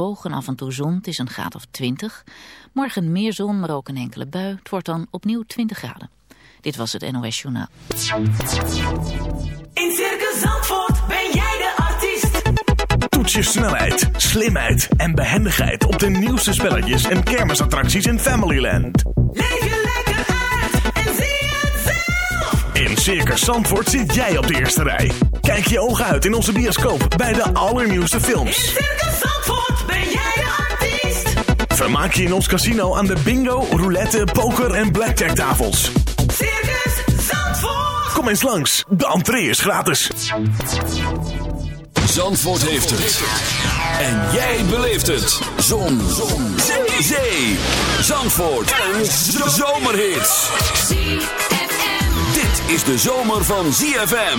droog en af en toe zon. Het is een graad of 20. Morgen meer zon, maar ook een enkele bui. Het wordt dan opnieuw 20 graden. Dit was het NOS Journaal. In Circus Zandvoort ben jij de artiest. Toets je snelheid, slimheid en behendigheid op de nieuwste spelletjes en kermisattracties in Familyland. Leef je lekker uit en zie het zelf. In Circus Zandvoort zit jij op de eerste rij. Kijk je ogen uit in onze bioscoop bij de allernieuwste In films. Circus Zandvoort Vermaak je in ons casino aan de bingo, roulette, poker en blackjack tafels. Circus Zandvoort. Kom eens langs, de entree is gratis. Zandvoort heeft het. En jij beleeft het. Zon. Zon. Zee. Zee. Zandvoort. Een zomerhit. Dit is de zomer van ZFM.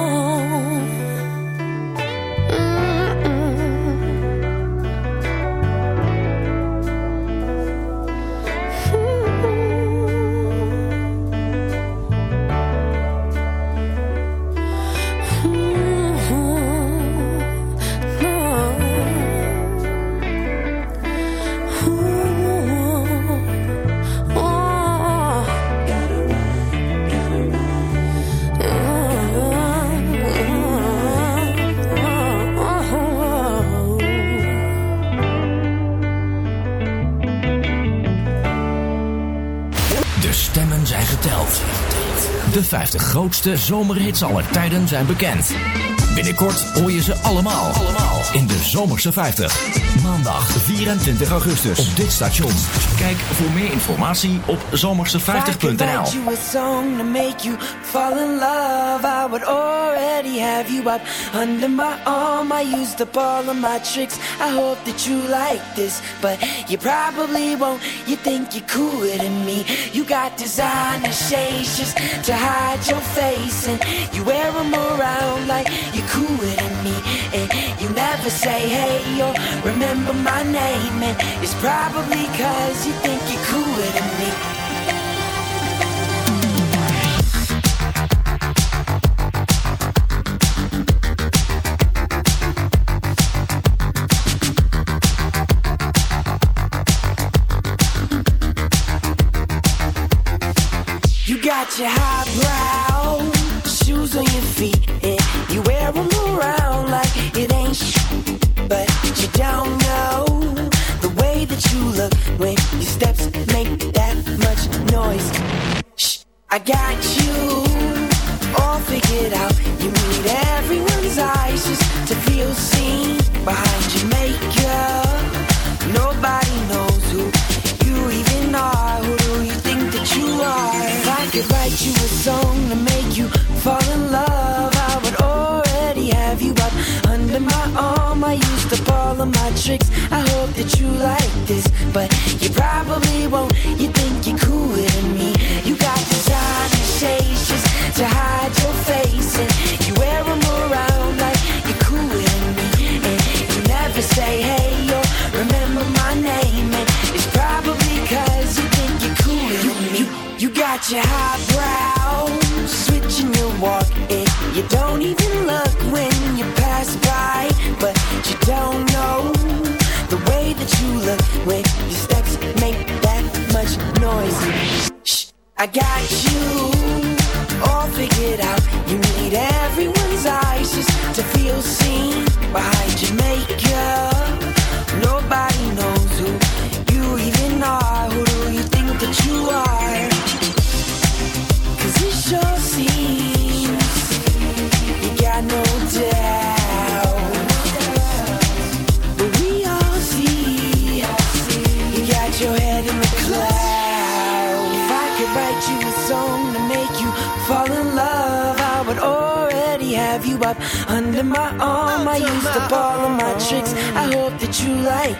grootste zomerhits aller tijden zijn bekend. Binnenkort hoor je ze allemaal, allemaal in de Zomerse 50. Maandag 24 augustus op dit station. Kijk voor meer informatie op zomerse50.nl. Under my arm, I used up all of my tricks. I hope that you like this, but you probably won't. You think you're cooler than me. You got designer shades just to hide your face, and you wear them around like you're cooler than me. And you'll never say hey or remember my name. And it's probably cause you think you're cooler than me. You got your high brow shoes on your feet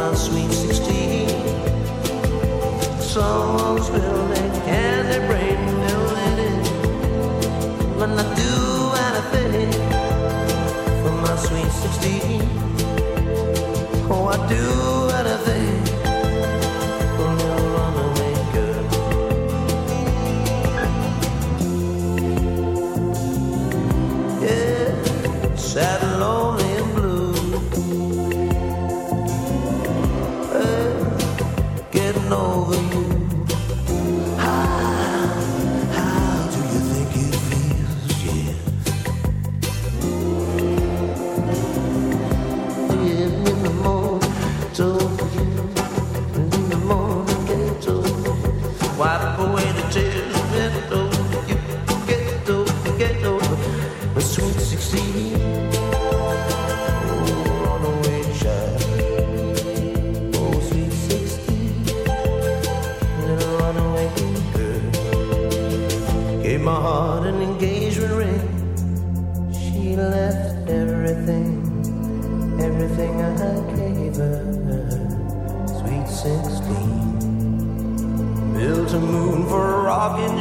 my sweet 16. Someone's built a candy brain filled it. When I do anything for my sweet 16. Oh, I do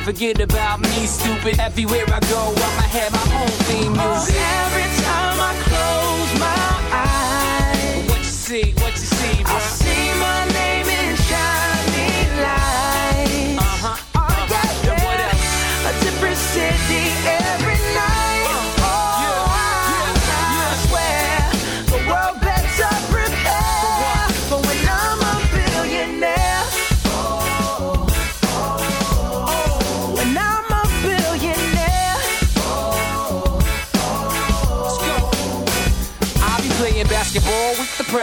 forget about me, stupid. Everywhere I go, I'ma have my own theme music. Every time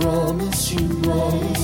promise you, promise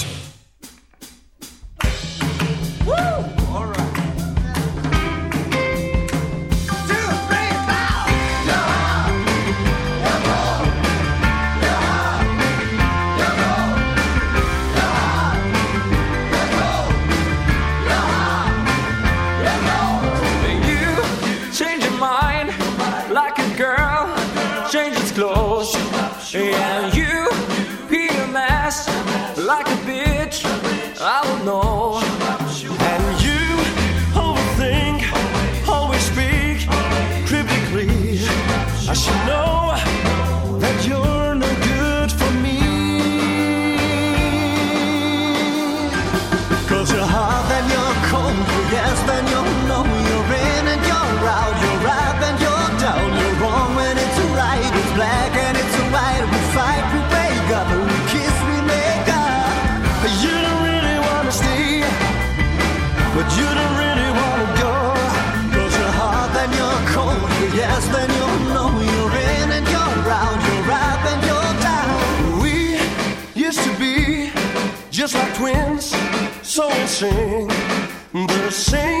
rich, I will know. the same.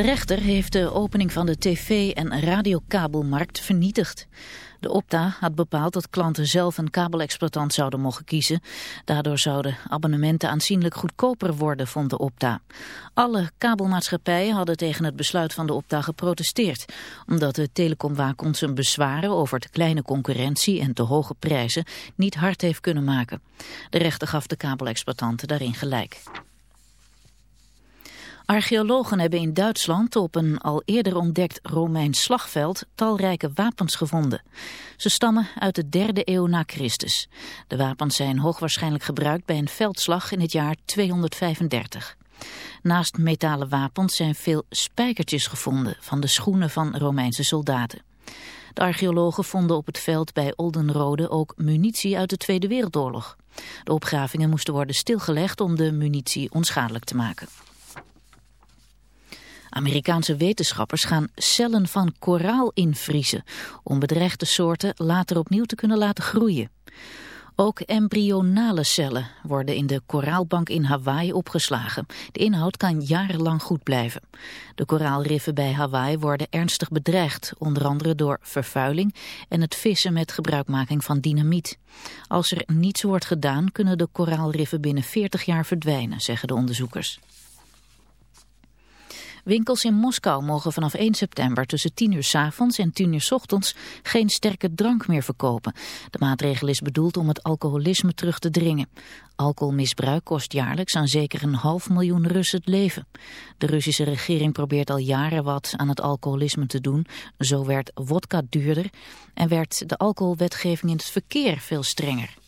De rechter heeft de opening van de tv- en radiokabelmarkt vernietigd. De Opta had bepaald dat klanten zelf een kabelexploitant zouden mogen kiezen. Daardoor zouden abonnementen aanzienlijk goedkoper worden, vond de Opta. Alle kabelmaatschappijen hadden tegen het besluit van de Opta geprotesteerd. Omdat de telecomwaakhond zijn bezwaren over te kleine concurrentie en te hoge prijzen niet hard heeft kunnen maken. De rechter gaf de kabelexploitanten daarin gelijk. Archeologen hebben in Duitsland op een al eerder ontdekt Romeins slagveld talrijke wapens gevonden. Ze stammen uit de derde eeuw na Christus. De wapens zijn hoogwaarschijnlijk gebruikt bij een veldslag in het jaar 235. Naast metalen wapens zijn veel spijkertjes gevonden van de schoenen van Romeinse soldaten. De archeologen vonden op het veld bij Oldenrode ook munitie uit de Tweede Wereldoorlog. De opgravingen moesten worden stilgelegd om de munitie onschadelijk te maken. Amerikaanse wetenschappers gaan cellen van koraal invriezen om bedreigde soorten later opnieuw te kunnen laten groeien. Ook embryonale cellen worden in de koraalbank in Hawaii opgeslagen. De inhoud kan jarenlang goed blijven. De koraalriffen bij Hawaii worden ernstig bedreigd, onder andere door vervuiling en het vissen met gebruikmaking van dynamiet. Als er niets wordt gedaan, kunnen de koraalriffen binnen 40 jaar verdwijnen, zeggen de onderzoekers. Winkels in Moskou mogen vanaf 1 september tussen 10 uur s avonds en 10 uur s ochtends geen sterke drank meer verkopen. De maatregel is bedoeld om het alcoholisme terug te dringen. Alcoholmisbruik kost jaarlijks aan zeker een half miljoen Russen het leven. De Russische regering probeert al jaren wat aan het alcoholisme te doen. Zo werd wodka duurder en werd de alcoholwetgeving in het verkeer veel strenger.